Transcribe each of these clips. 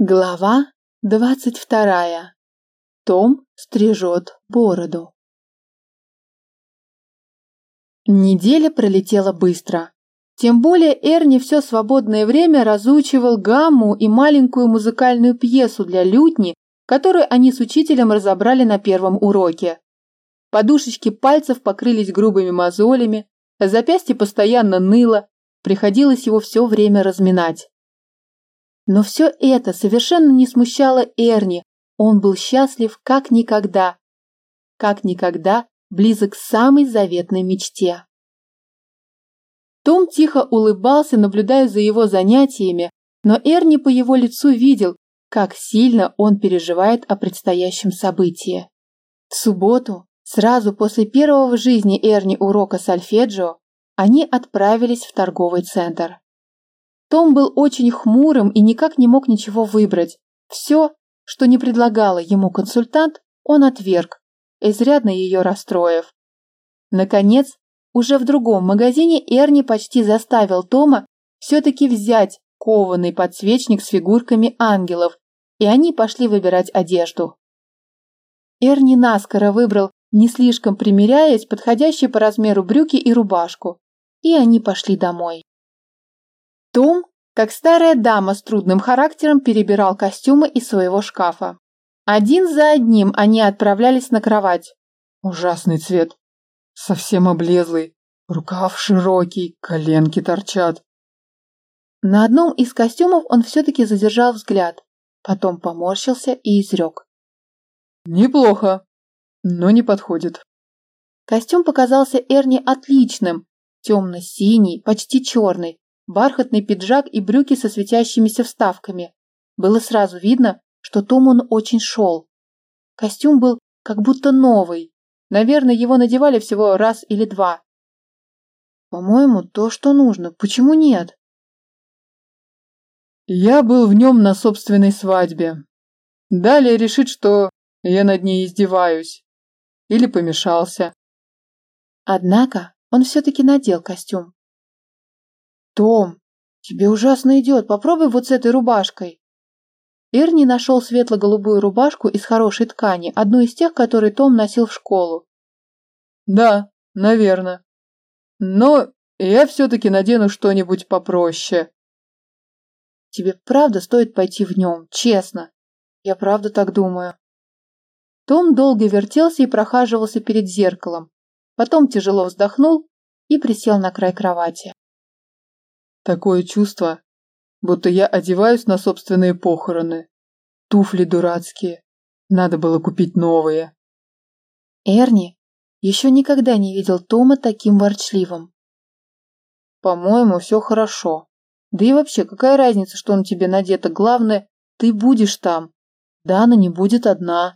Глава двадцать вторая. Том стрижет бороду. Неделя пролетела быстро. Тем более Эрни все свободное время разучивал гамму и маленькую музыкальную пьесу для лютни, которую они с учителем разобрали на первом уроке. Подушечки пальцев покрылись грубыми мозолями, запястье постоянно ныло, приходилось его все время разминать. Но все это совершенно не смущало Эрни. Он был счастлив как никогда. Как никогда близок к самой заветной мечте. Том тихо улыбался, наблюдая за его занятиями, но Эрни по его лицу видел, как сильно он переживает о предстоящем событии. В субботу, сразу после первого в жизни Эрни урока сольфеджио, они отправились в торговый центр. Том был очень хмурым и никак не мог ничего выбрать. Все, что не предлагала ему консультант, он отверг, изрядно ее расстроив. Наконец, уже в другом магазине Эрни почти заставил Тома все-таки взять кованый подсвечник с фигурками ангелов, и они пошли выбирать одежду. Эрни наскоро выбрал, не слишком примеряясь, подходящие по размеру брюки и рубашку, и они пошли домой. Том, как старая дама с трудным характером, перебирал костюмы из своего шкафа. Один за одним они отправлялись на кровать. Ужасный цвет. Совсем облезлый. Рукав широкий, коленки торчат. На одном из костюмов он все-таки задержал взгляд, потом поморщился и изрек. Неплохо, но не подходит. Костюм показался Эрни отличным, темно-синий, почти черный, бархатный пиджак и брюки со светящимися вставками. Было сразу видно, что Том он очень шел. Костюм был как будто новый. Наверное, его надевали всего раз или два. По-моему, то, что нужно. Почему нет? Я был в нем на собственной свадьбе. Далее решит, что я над ней издеваюсь. Или помешался. Однако он все-таки надел костюм. «Том, тебе ужасно идет, попробуй вот с этой рубашкой». Эрни нашел светло-голубую рубашку из хорошей ткани, одну из тех, которые Том носил в школу. «Да, наверное. Но я все-таки надену что-нибудь попроще». «Тебе правда стоит пойти в нем, честно. Я правда так думаю». Том долго вертелся и прохаживался перед зеркалом, потом тяжело вздохнул и присел на край кровати. Такое чувство, будто я одеваюсь на собственные похороны. Туфли дурацкие. Надо было купить новые. Эрни еще никогда не видел Тома таким ворчливым. По-моему, все хорошо. Да и вообще, какая разница, что на тебе надето? Главное, ты будешь там. Дана не будет одна.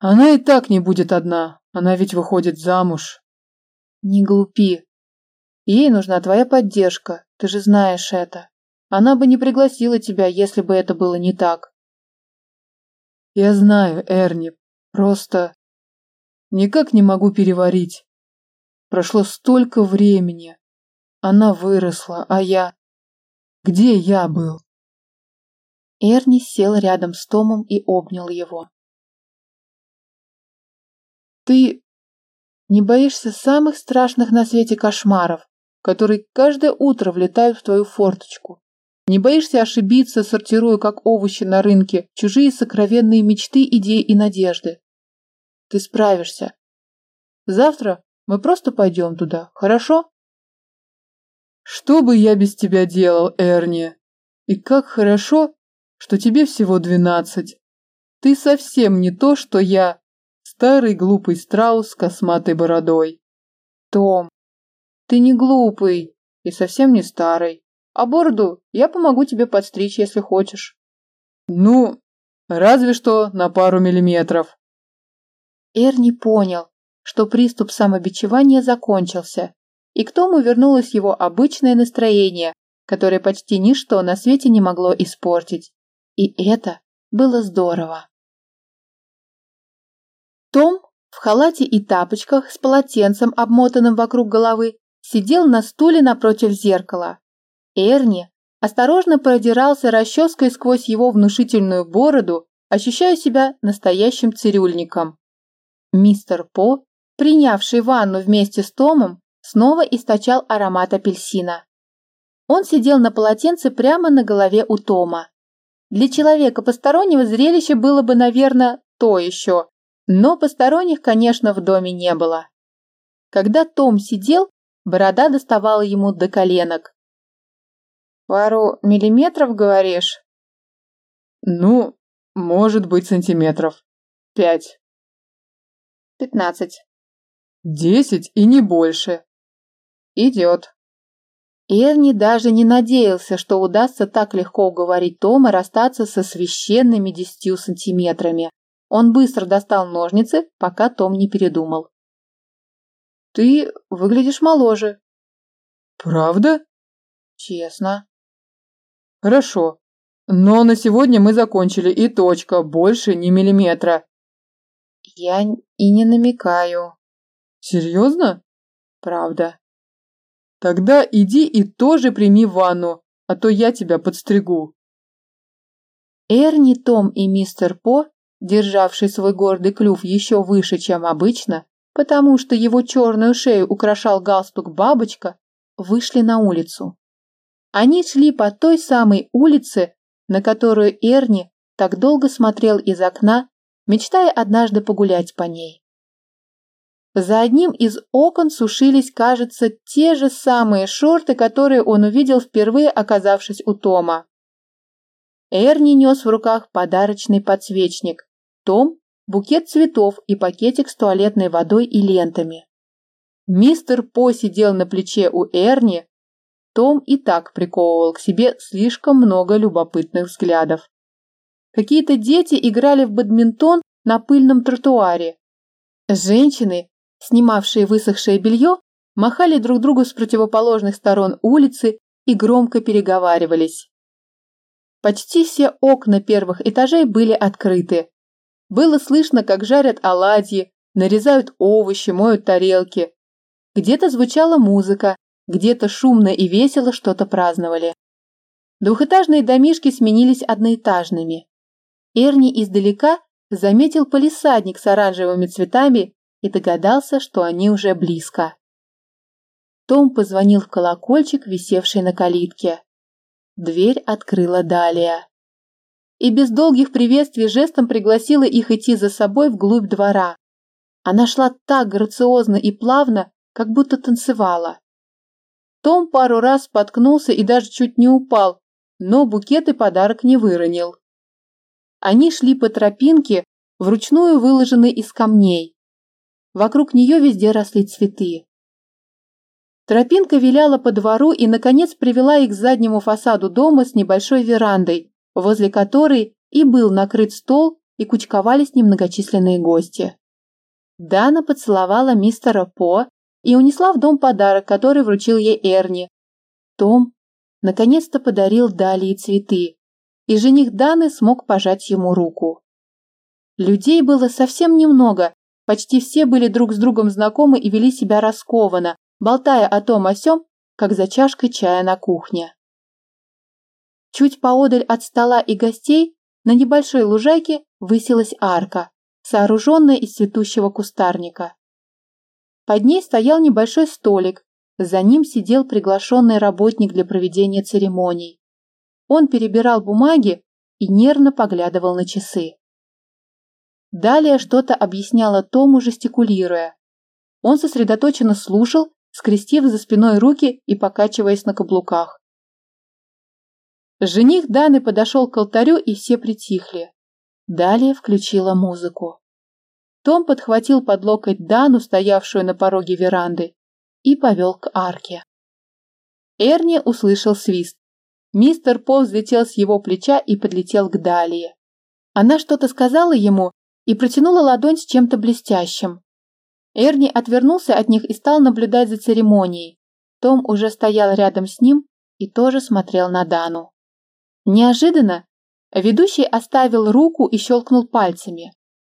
Она и так не будет одна. Она ведь выходит замуж. Не глупи. Ей нужна твоя поддержка, ты же знаешь это. Она бы не пригласила тебя, если бы это было не так. Я знаю, Эрни, просто никак не могу переварить. Прошло столько времени. Она выросла, а я... Где я был? Эрни сел рядом с Томом и обнял его. Ты не боишься самых страшных на свете кошмаров? Которые каждое утро влетают в твою форточку. Не боишься ошибиться, сортируя как овощи на рынке чужие сокровенные мечты, идеи и надежды. Ты справишься. Завтра мы просто пойдем туда, хорошо? Что бы я без тебя делал, Эрни? И как хорошо, что тебе всего двенадцать. Ты совсем не то, что я, старый глупый страус с косматой бородой. Том, ты не глупый и совсем не старый. А бороду я помогу тебе подстричь, если хочешь. Ну, разве что на пару миллиметров. Эрни понял, что приступ самобичевания закончился, и к Тому вернулось его обычное настроение, которое почти ничто на свете не могло испортить. И это было здорово. Том в халате и тапочках с полотенцем, обмотанным вокруг головы, сидел на стуле напротив зеркала. Эрни осторожно продирался расческой сквозь его внушительную бороду, ощущая себя настоящим цирюльником. Мистер По, принявший ванну вместе с Томом, снова источал аромат апельсина. Он сидел на полотенце прямо на голове у Тома. Для человека постороннего зрелище было бы, наверное, то еще, но посторонних, конечно, в доме не было. Когда Том сидел, борода доставала ему до коленок. «Пару миллиметров, говоришь?» «Ну, может быть, сантиметров. Пять». «Пятнадцать». «Десять и не больше». «Идет». Эрни даже не надеялся, что удастся так легко уговорить Тома расстаться со священными десятью сантиметрами. Он быстро достал ножницы, пока Том не передумал. «Ты выглядишь моложе». «Правда?» «Честно». «Хорошо. Но на сегодня мы закончили, и точка, больше ни миллиметра». «Я и не намекаю». «Серьезно?» «Правда». Тогда иди и тоже прими ванну, а то я тебя подстригу. Эрни, Том и мистер По, державший свой гордый клюв еще выше, чем обычно, потому что его черную шею украшал галстук бабочка, вышли на улицу. Они шли по той самой улице, на которую Эрни так долго смотрел из окна, мечтая однажды погулять по ней. За одним из окон сушились, кажется, те же самые шорты, которые он увидел впервые, оказавшись у Тома. Эрни нес в руках подарочный подсвечник, Том – букет цветов и пакетик с туалетной водой и лентами. Мистер По сидел на плече у Эрни, том и так приковывал к себе слишком много любопытных взглядов. Какие-то дети играли в бадминтон на пыльном тротуаре. Женщины снимавшие высохшее белье, махали друг другу с противоположных сторон улицы и громко переговаривались. Почти все окна первых этажей были открыты. Было слышно, как жарят оладьи, нарезают овощи, моют тарелки. Где-то звучала музыка, где-то шумно и весело что-то праздновали. Двухэтажные домишки сменились одноэтажными. Эрни издалека заметил полисадник с оранжевыми цветами и догадался, что они уже близко. Том позвонил в колокольчик, висевший на калитке. Дверь открыла Далия. И без долгих приветствий жестом пригласила их идти за собой вглубь двора. Она шла так грациозно и плавно, как будто танцевала. Том пару раз споткнулся и даже чуть не упал, но букет и подарок не выронил. Они шли по тропинке, вручную выложенной из камней. Вокруг нее везде росли цветы. Тропинка виляла по двору и, наконец, привела их к заднему фасаду дома с небольшой верандой, возле которой и был накрыт стол и кучковались немногочисленные гости. Дана поцеловала мистера По и унесла в дом подарок, который вручил ей Эрни. Том наконец-то подарил Далии цветы, и жених Даны смог пожать ему руку. Людей было совсем немного, Почти все были друг с другом знакомы и вели себя раскованно, болтая о том о сём, как за чашкой чая на кухне. Чуть поодаль от стола и гостей на небольшой лужайке высилась арка, сооруженная из цветущего кустарника. Под ней стоял небольшой столик, за ним сидел приглашенный работник для проведения церемоний. Он перебирал бумаги и нервно поглядывал на часы. Далее что-то объясняла Тому, жестикулируя. Он сосредоточенно слушал, скрестив за спиной руки и покачиваясь на каблуках. Жених Даны подошел к алтарю, и все притихли. Далее включила музыку. Том подхватил под локоть Дану, стоявшую на пороге веранды, и повел к арке. Эрни услышал свист. Мистер Пол взлетел с его плеча и подлетел к Далии. Она что-то сказала ему, и протянула ладонь с чем-то блестящим. Эрни отвернулся от них и стал наблюдать за церемонией. Том уже стоял рядом с ним и тоже смотрел на Дану. Неожиданно ведущий оставил руку и щелкнул пальцами.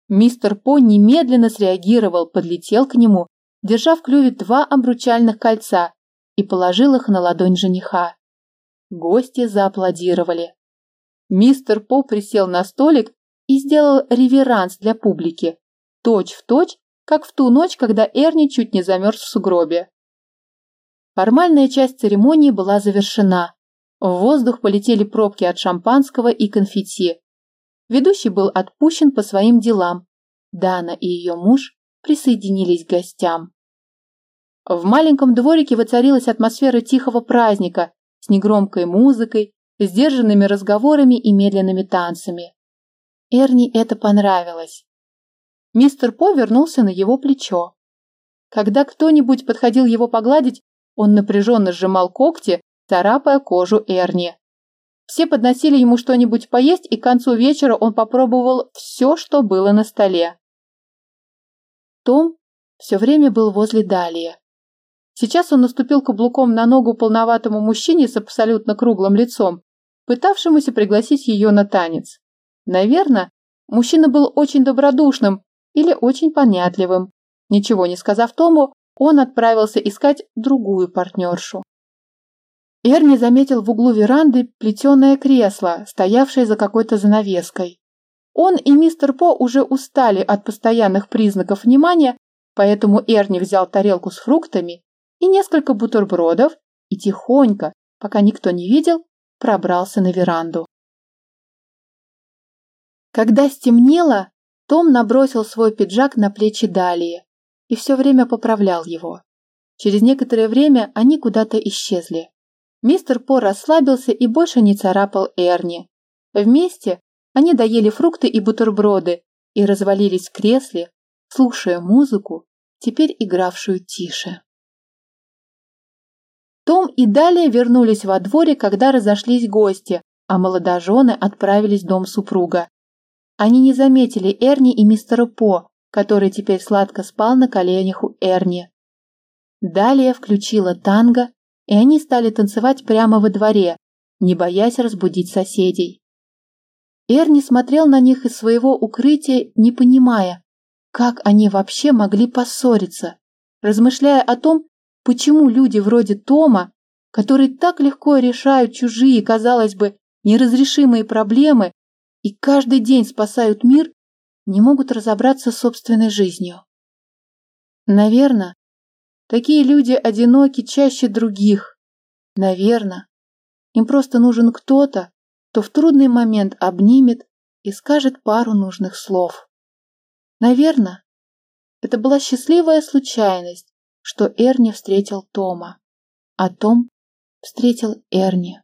Мистер По немедленно среагировал, подлетел к нему, держа в клюве два обручальных кольца и положил их на ладонь жениха. Гости зааплодировали. Мистер По присел на столик и сделал реверанс для публики, точь в точь, как в ту ночь, когда Эрни чуть не замерз в сугробе. Формальная часть церемонии была завершена. В воздух полетели пробки от шампанского и конфетти. Ведущий был отпущен по своим делам. Дана и ее муж присоединились к гостям. В маленьком дворике воцарилась атмосфера тихого праздника с негромкой музыкой, сдержанными разговорами и медленными танцами. Эрни это понравилось. Мистер По вернулся на его плечо. Когда кто-нибудь подходил его погладить, он напряженно сжимал когти, царапая кожу Эрни. Все подносили ему что-нибудь поесть, и к концу вечера он попробовал все, что было на столе. Том все время был возле Далии. Сейчас он наступил каблуком на ногу полноватому мужчине с абсолютно круглым лицом, пытавшемуся пригласить ее на танец. Наверное, мужчина был очень добродушным или очень понятливым. Ничего не сказав Тому, он отправился искать другую партнершу. Эрни заметил в углу веранды плетеное кресло, стоявшее за какой-то занавеской. Он и мистер По уже устали от постоянных признаков внимания, поэтому Эрни взял тарелку с фруктами и несколько бутербродов и тихонько, пока никто не видел, пробрался на веранду. Когда стемнело, том набросил свой пиджак на плечи Далии и все время поправлял его. Через некоторое время они куда-то исчезли. Мистер По расслабился и больше не царапал Эрни. Вместе они доели фрукты и бутерброды и развалились в кресле, слушая музыку, теперь игравшую тише. Том и далее вернулись во дворе, когда разошлись гости, а молодожены отправились в дом супруга. Они не заметили Эрни и мистера По, который теперь сладко спал на коленях у Эрни. Далее включила танго, и они стали танцевать прямо во дворе, не боясь разбудить соседей. Эрни смотрел на них из своего укрытия, не понимая, как они вообще могли поссориться, размышляя о том, Почему люди вроде Тома, которые так легко решают чужие, казалось бы, неразрешимые проблемы и каждый день спасают мир, не могут разобраться с собственной жизнью? Наверное, такие люди одиноки чаще других. Наверное, им просто нужен кто-то, кто в трудный момент обнимет и скажет пару нужных слов. Наверное, это была счастливая случайность, что Эрни встретил Тома, а Том встретил Эрни.